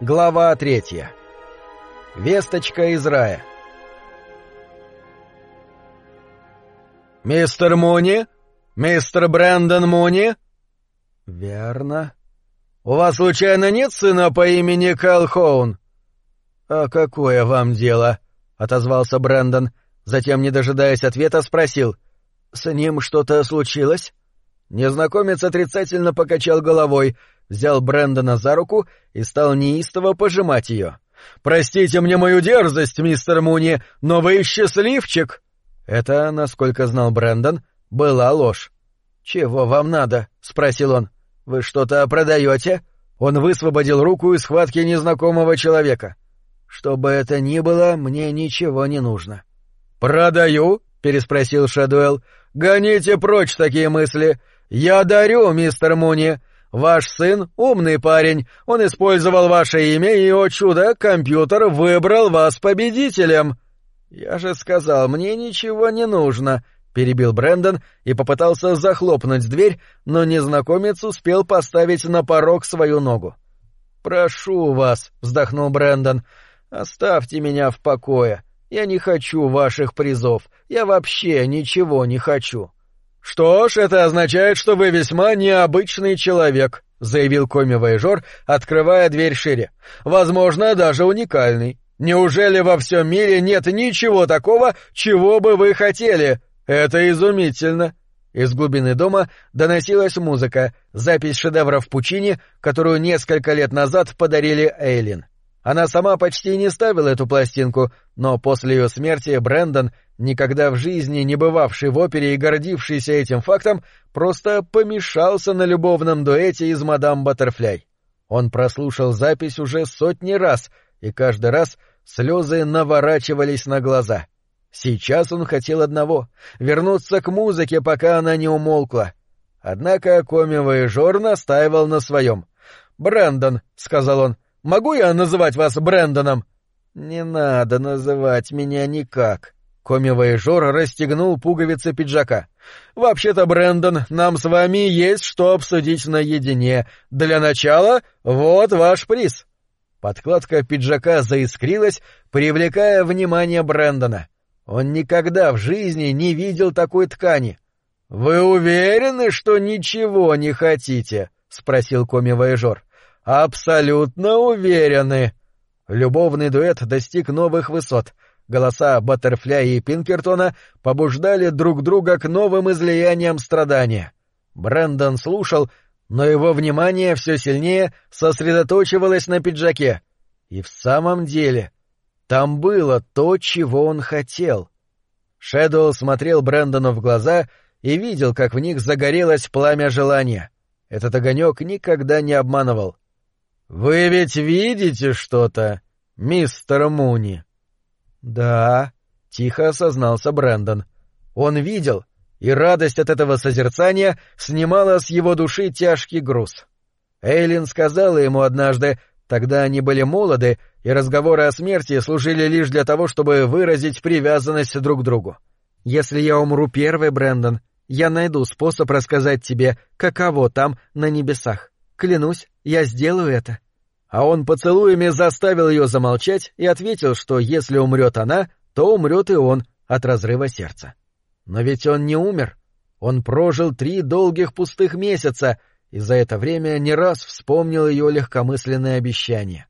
Глава третья. Весточка из рая. «Мистер Муни? Мистер Брэндон Муни?» «Верно. У вас, случайно, нет сына по имени Калхоун?» «А какое вам дело?» — отозвался Брэндон, затем, не дожидаясь ответа, спросил. «С ним что-то случилось?» Незнакомец отрицательно покачал головой, взял Брэндона за руку и стал неистово пожимать ее. «Простите мне мою дерзость, мистер Муни, но вы счастливчик!» Это, насколько знал Брэндон, была ложь. «Чего вам надо?» — спросил он. «Вы что-то продаете?» Он высвободил руку из схватки незнакомого человека. «Что бы это ни было, мне ничего не нужно». «Продаю?» — переспросил Шадуэлл. «Гоните прочь такие мысли. Я дарю, мистер Муни. Ваш сын — умный парень, он использовал ваше имя, и, о чудо, компьютер выбрал вас победителем. Я же сказал, мне ничего не нужно, — перебил Брэндон и попытался захлопнуть дверь, но незнакомец успел поставить на порог свою ногу. «Прошу вас», — вздохнул Брэндон, — «оставьте меня в покое. Я не хочу ваших призов. Я вообще ничего не хочу». «Что ж, это означает, что вы весьма необычный человек», — заявил коми-вояжер, открывая дверь шире. «Возможно, даже уникальный. Неужели во всем мире нет ничего такого, чего бы вы хотели? Это изумительно!» Из глубины дома доносилась музыка, запись шедевров Пучини, которую несколько лет назад подарили Эйлин. Она сама почти не ставила эту пластинку, но после ее смерти Брэндон, никогда в жизни не бывавший в опере и гордившийся этим фактом, просто помешался на любовном дуэте из «Мадам Баттерфляй». Он прослушал запись уже сотни раз, и каждый раз слезы наворачивались на глаза. Сейчас он хотел одного — вернуться к музыке, пока она не умолкла. Однако комивый Жор настаивал на своем. «Брэндон», — сказал он, — Могу я называть вас Брэндоном?» «Не надо называть меня никак». Комивый Жор расстегнул пуговицы пиджака. «Вообще-то, Брэндон, нам с вами есть что обсудить наедине. Для начала вот ваш приз». Подкладка пиджака заискрилась, привлекая внимание Брэндона. Он никогда в жизни не видел такой ткани. «Вы уверены, что ничего не хотите?» — спросил коми-вояжер. Абсолютно уверены. Любовный дуэт достиг новых высот. Голоса Баттерфляя и Пинкертона побуждали друг друга к новым излияниям страдания. Брэндон слушал, но его внимание все сильнее сосредоточивалось на пиджаке. И в самом деле, там было то, чего он хотел. Шэдоу смотрел Брэндону в глаза и видел, как в них загорелось пламя желания. Этот огонек никогда не обманывал. «Вы ведь видите что-то, мистер Муни?» «Да», — тихо осознался Брэндон. Он видел, и радость от этого созерцания снимала с его души тяжкий груз. Эйлин сказала ему однажды, тогда они были молоды, и разговоры о смерти служили лишь для того, чтобы выразить привязанность друг к другу. «Если я умру первый, Брэндон, я найду способ рассказать тебе, каково там, на небесах. Клянусь, я сделаю это. А он поцелуями заставил ее замолчать и ответил, что если умрет она, то умрет и он от разрыва сердца. Но ведь он не умер. Он прожил три долгих пустых месяца и за это время не раз вспомнил ее легкомысленное обещание.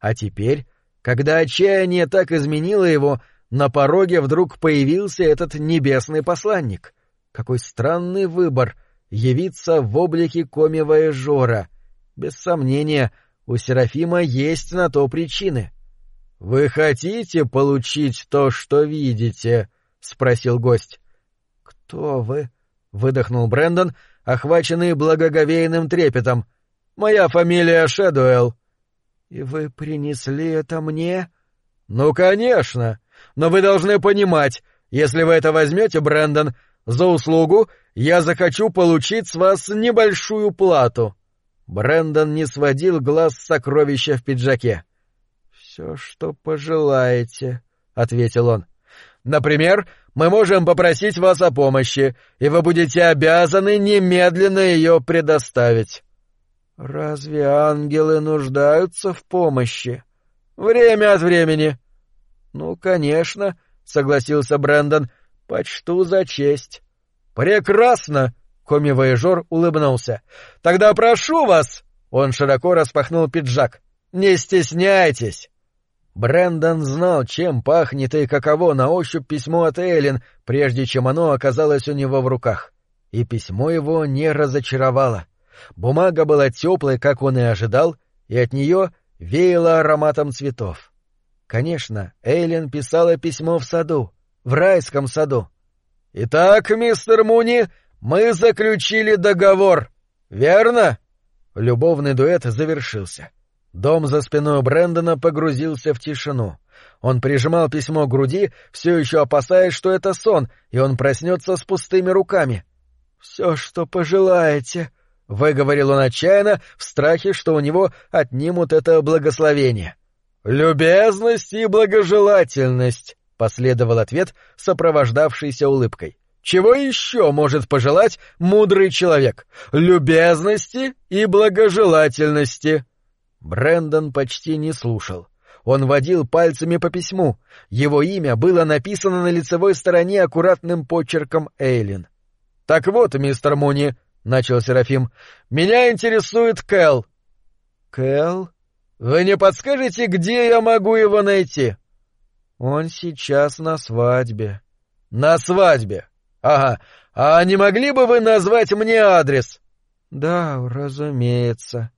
А теперь, когда отчаяние так изменило его, на пороге вдруг появился этот небесный посланник. Какой странный выбор — явиться в облике коми-вояжера — без сомнения, у Серафима есть на то причины. — Вы хотите получить то, что видите? — спросил гость. — Кто вы? — выдохнул Брэндон, охваченный благоговейным трепетом. — Моя фамилия Шэдуэлл. — И вы принесли это мне? — Ну, конечно. Но вы должны понимать, если вы это возьмете, Брэндон, за услугу я захочу получить с вас небольшую плату. — Брэндон не сводил глаз с сокровища в пиджаке. «Все, что пожелаете», — ответил он. «Например, мы можем попросить вас о помощи, и вы будете обязаны немедленно ее предоставить». Разве ангелы нуждаются в помощи? Время от времени. Ну, конечно, согласился Брэндон. Почту за честь. Прекрасно, коми-вояжер улыбнулся. Тогда прошу вас. Он широко распахнул пиджак. Не стесняйтесь. Брэндон знал, чем пахнет и каково на ощупь письмо от Эллен, прежде чем оно оказалось у него в руках. И письмо его не разочаровало. Бумага была теплой, как он и ожидал, и от нее веяло ароматом цветов. Конечно, Эйлин писала письмо в саду, в райском саду. «Итак, мистер Муни, мы заключили договор, верно?» Любовный дуэт завершился. Дом за спиной Брэндона погрузился в тишину. Он прижимал письмо к груди, все еще опасаясь, что это сон, и он проснется с пустыми руками. «Все, что пожелаете», — выговорил он отчаянно, в страхе, что у него отнимут это благословение. «Любезность и благожелательность», — последовал ответ, сопровождавшийся улыбкой. «Чего еще может пожелать мудрый человек? Любезности и благожелательности». Брендон почти не слушал. Он водил пальцами по письму. Его имя было написано на лицевой стороне аккуратным почерком Эйлин. «Так вот, мистер Муни», — начал Серафим, — «меня интересует Кэл». «Кэл? Вы не подскажете, где я могу его найти?» «Он сейчас на свадьбе». «На свадьбе? Ага. А не могли бы вы назвать мне адрес?» «Да, разумеется».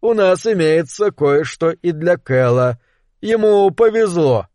«У нас имеется кое-что и для Кэла. Ему повезло».